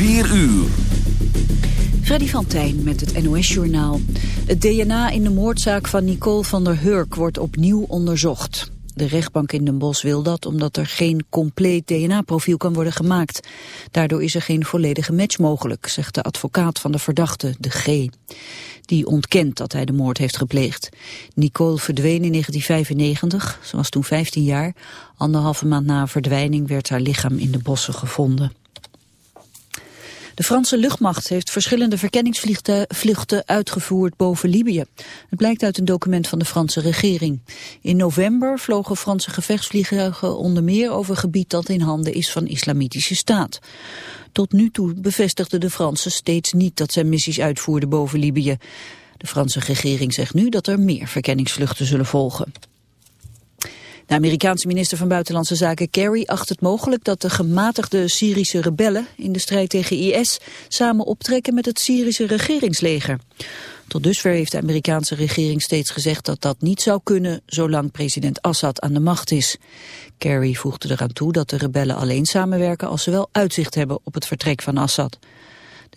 4 uur. Freddy van Tijn met het NOS-journaal. Het DNA in de moordzaak van Nicole van der Hurk wordt opnieuw onderzocht. De rechtbank in Den Bosch wil dat omdat er geen compleet DNA-profiel kan worden gemaakt. Daardoor is er geen volledige match mogelijk, zegt de advocaat van de verdachte, de G. Die ontkent dat hij de moord heeft gepleegd. Nicole verdween in 1995, ze was toen 15 jaar. Anderhalve maand na verdwijning werd haar lichaam in de bossen gevonden. De Franse luchtmacht heeft verschillende verkenningsvluchten uitgevoerd boven Libië. Het blijkt uit een document van de Franse regering. In november vlogen Franse gevechtsvliegtuigen onder meer over gebied dat in handen is van islamitische staat. Tot nu toe bevestigden de Fransen steeds niet dat zij missies uitvoerden boven Libië. De Franse regering zegt nu dat er meer verkenningsvluchten zullen volgen. De Amerikaanse minister van Buitenlandse Zaken Kerry acht het mogelijk dat de gematigde Syrische rebellen in de strijd tegen IS samen optrekken met het Syrische regeringsleger. Tot dusver heeft de Amerikaanse regering steeds gezegd dat dat niet zou kunnen zolang president Assad aan de macht is. Kerry voegde eraan toe dat de rebellen alleen samenwerken als ze wel uitzicht hebben op het vertrek van Assad.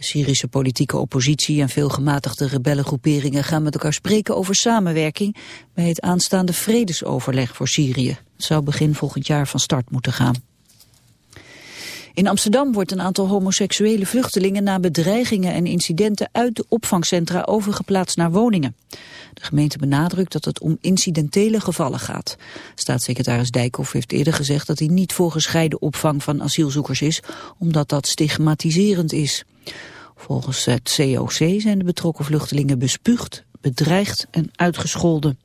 Syrische politieke oppositie en veel gematigde rebellengroeperingen gaan met elkaar spreken over samenwerking bij het aanstaande vredesoverleg voor Syrië. Het zou begin volgend jaar van start moeten gaan. In Amsterdam wordt een aantal homoseksuele vluchtelingen na bedreigingen en incidenten uit de opvangcentra overgeplaatst naar woningen. De gemeente benadrukt dat het om incidentele gevallen gaat. Staatssecretaris Dijkhoff heeft eerder gezegd dat hij niet voor gescheiden opvang van asielzoekers is, omdat dat stigmatiserend is. Volgens het COC zijn de betrokken vluchtelingen bespuugd, bedreigd en uitgescholden.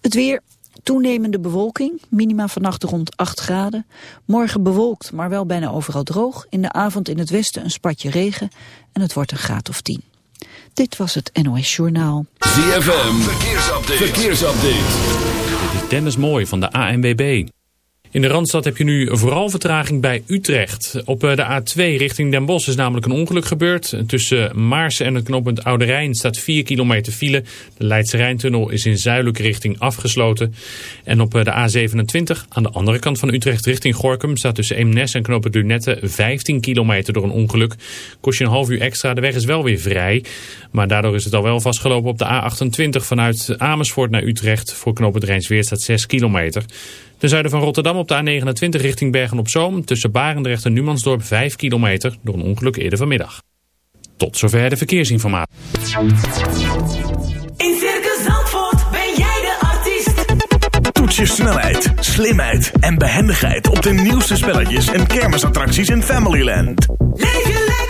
Het weer, toenemende bewolking, minima vannacht rond 8 graden. Morgen bewolkt, maar wel bijna overal droog. In de avond in het westen een spatje regen en het wordt een graad of 10. Dit was het NOS Journaal. ZFM, verkeersupdate. verkeersupdate. Dit is Dennis Mooi van de ANWB. In de Randstad heb je nu vooral vertraging bij Utrecht. Op eh, de A2 richting Den Bosch is namelijk een ongeluk gebeurd. Tussen Maarsen en het knooppunt Oude Rijn staat 4 kilometer file. De Leidse Rijntunnel is in zuidelijke richting afgesloten. En op eh, de A27 aan de andere kant van Utrecht richting Gorkum... staat tussen Eemnes en knooppunt Lunette 15 kilometer door een ongeluk. Kost je een half uur extra, de weg is wel weer vrij. Maar daardoor is het al wel vastgelopen op de A28 vanuit Amersfoort naar Utrecht. Voor knooppunt Rijnsweer staat 6 kilometer. Ten zuiden van Rotterdam op de A29 richting Bergen-op-Zoom... tussen Barendrecht en Numansdorp 5 kilometer door een ongeluk eerder vanmiddag. Tot zover de verkeersinformatie. In Circus Zandvoort ben jij de artiest. Toets je snelheid, slimheid en behendigheid... op de nieuwste spelletjes en kermisattracties in Familyland. Leef je lekker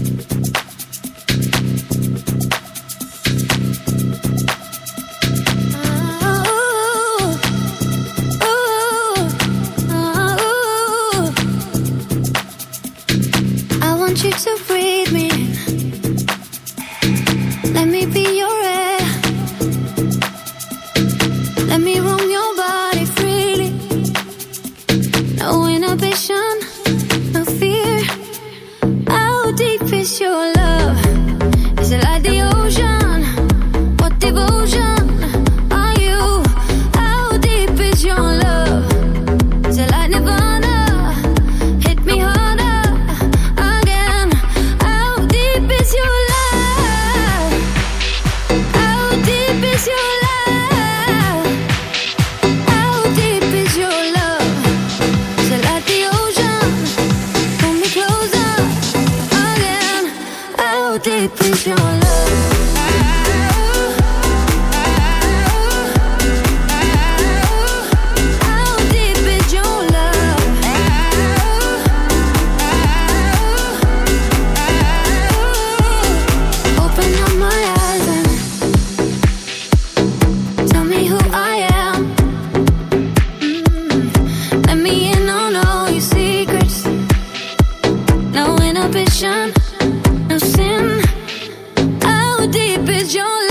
is your life.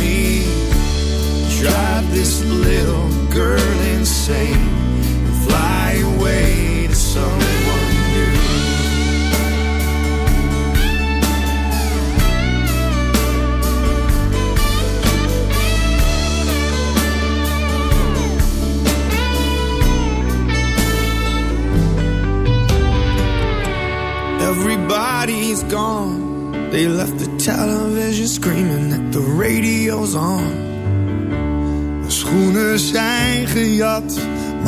drive this little girl insane,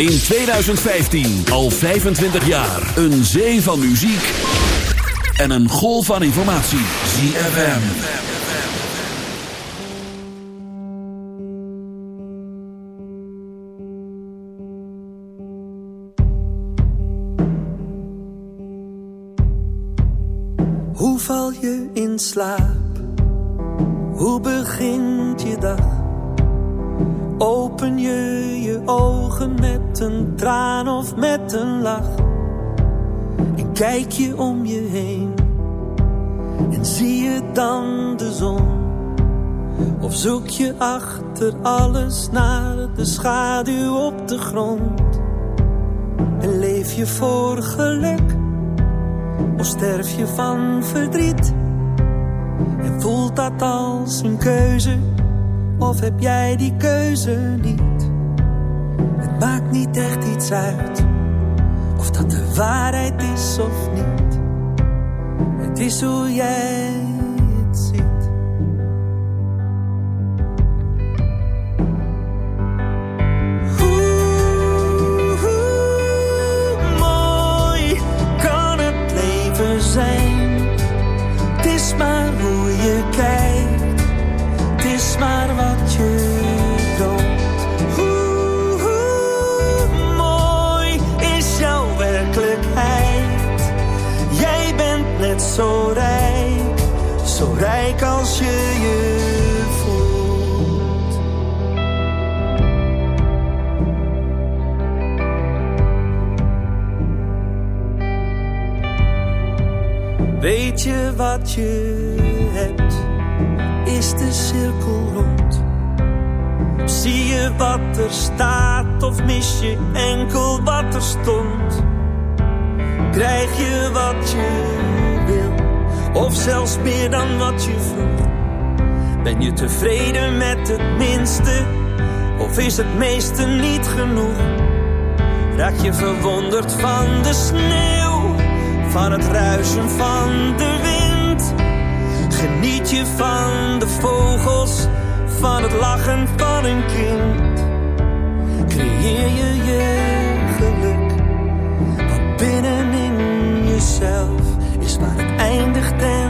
in 2015 al 25 jaar. Een zee van muziek en een golf van informatie. ZFM. Hoe val je in slaap? Hoe begint je dag? Open je je ogen met een traan of met een lach? En kijk je om je heen en zie je dan de zon? Of zoek je achter alles naar de schaduw op de grond? En leef je voor geluk? Of sterf je van verdriet? En voelt dat als een keuze? Of heb jij die keuze niet? Het maakt niet echt iets uit. Of dat de waarheid is of niet. Het is hoe jij het ziet. Hoe, hoe mooi kan het leven zijn? Het is maar hoe je kijkt. Is maar wat je doet. Hoe, hoe mooi is jouw werkelijkheid? Jij bent net zo rijk, zo rijk als je je voelt. Weet je wat je? Is de cirkel rond? Zie je wat er staat of mis je enkel wat er stond? Krijg je wat je wil of zelfs meer dan wat je vroeg? Ben je tevreden met het minste of is het meeste niet genoeg? Raak je verwonderd van de sneeuw, van het ruisen van de wind? Geniet je van de vogels, van het lachen van een kind? je je geluk. Want binnenin jezelf is waar het eindigt en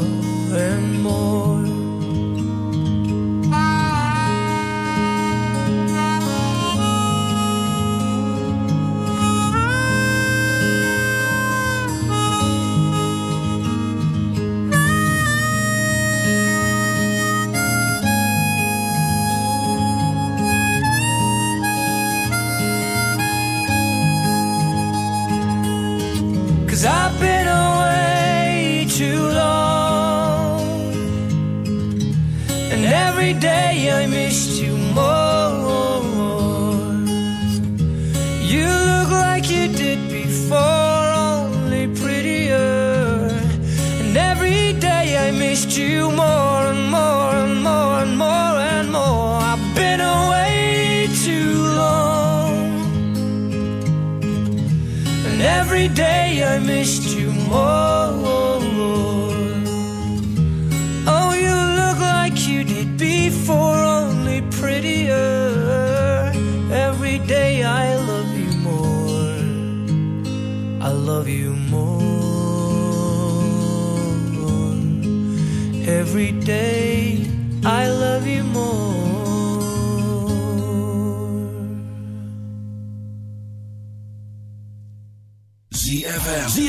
Cause I've been away too long. And every day I missed you. myśl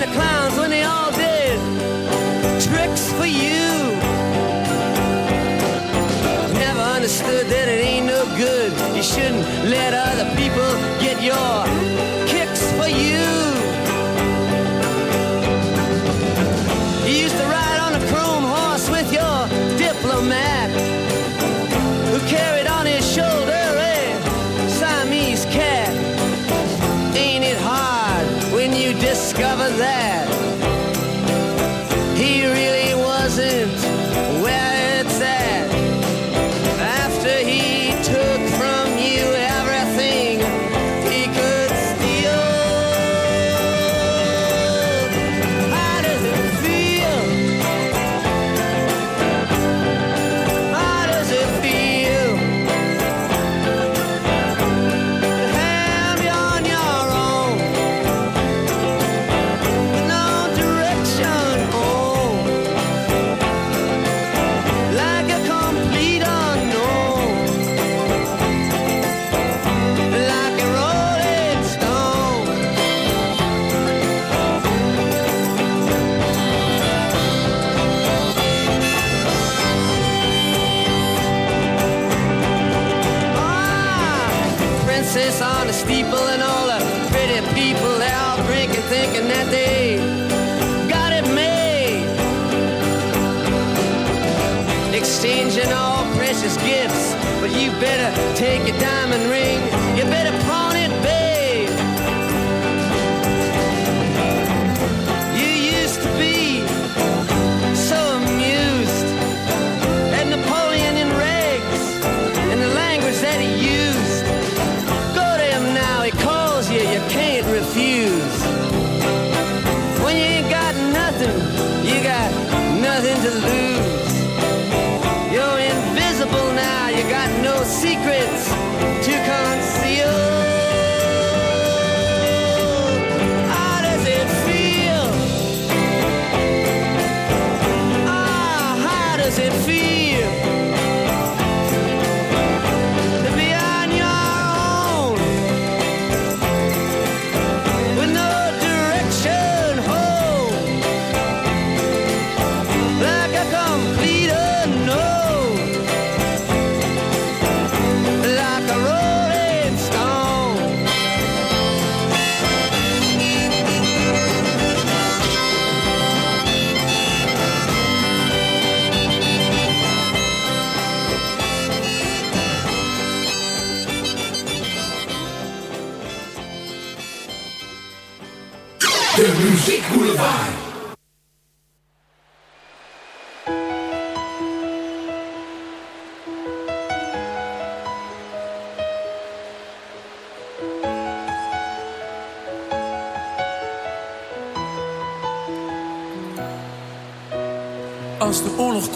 the clowns when they all did tricks for you. Never understood that it ain't no good. You shouldn't let other people get your kicks for you. said you.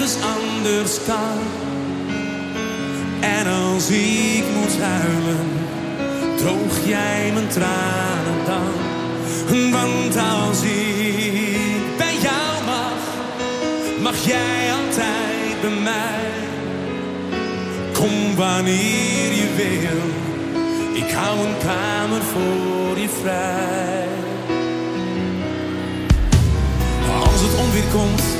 het nergens anders kan? En als ik moet huilen, droog jij mijn tranen dan? Want als ik bij jou mag, mag jij altijd bij mij. Kom wanneer je wil, ik hou een kamer voor je vrij. Als het onweer komt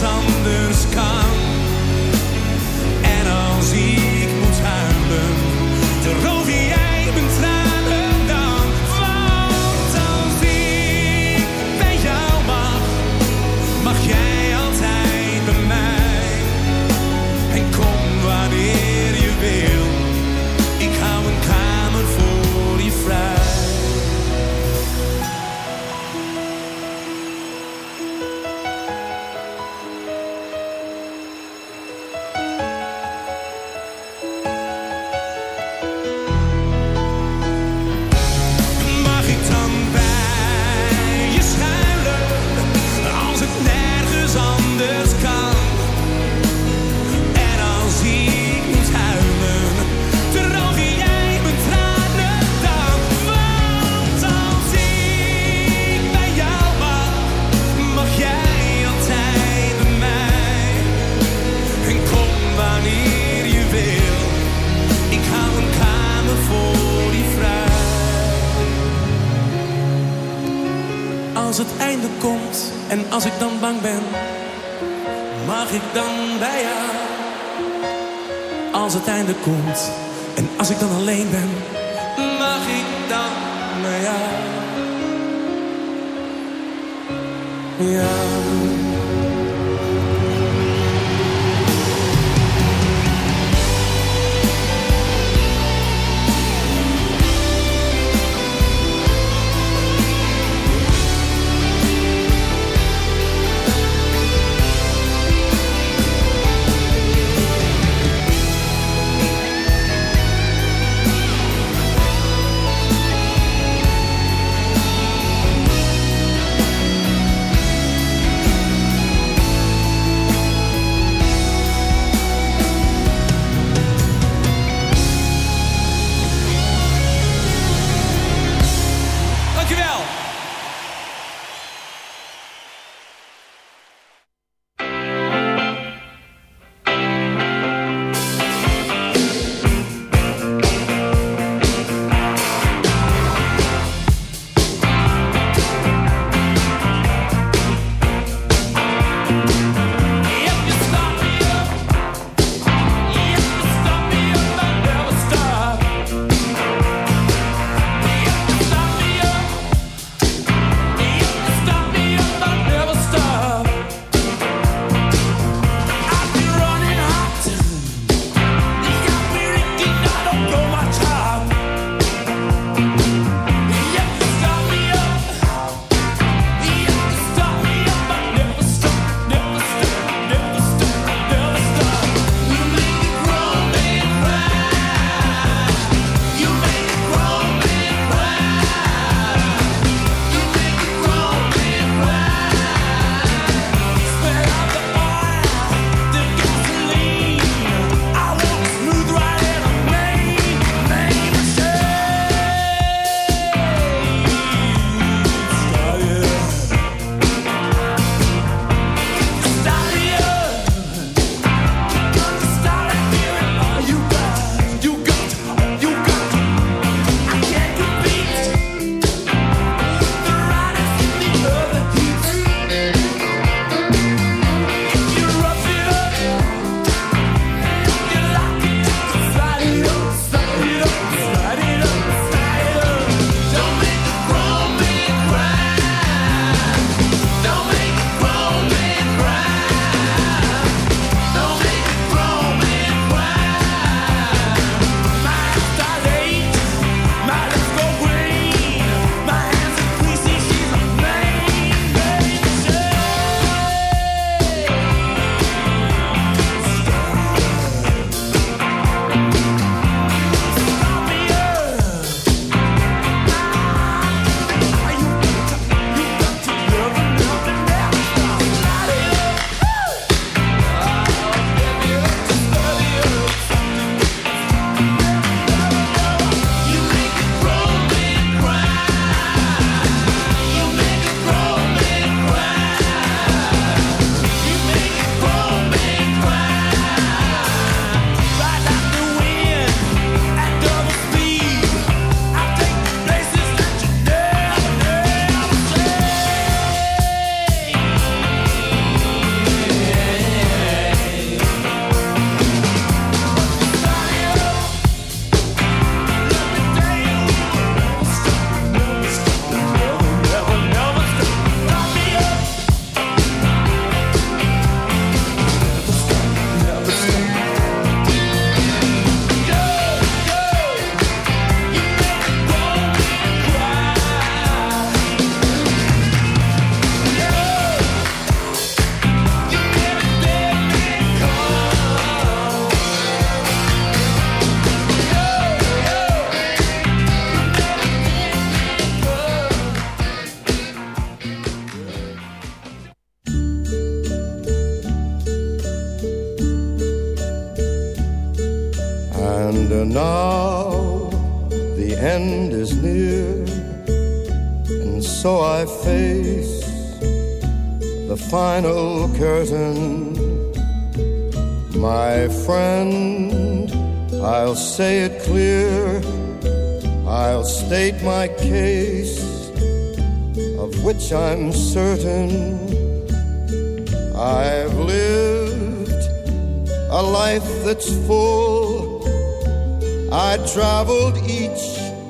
nergens Als het einde komt en als ik dan alleen ben, mag ik dan bij jou? Ja.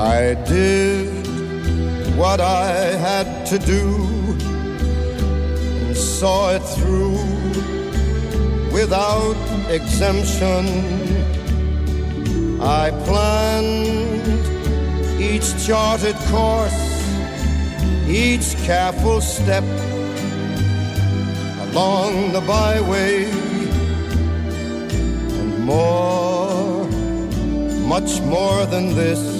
I did what I had to do and saw it through without exemption. I planned each charted course, each careful step along the byway, and more, much more than this,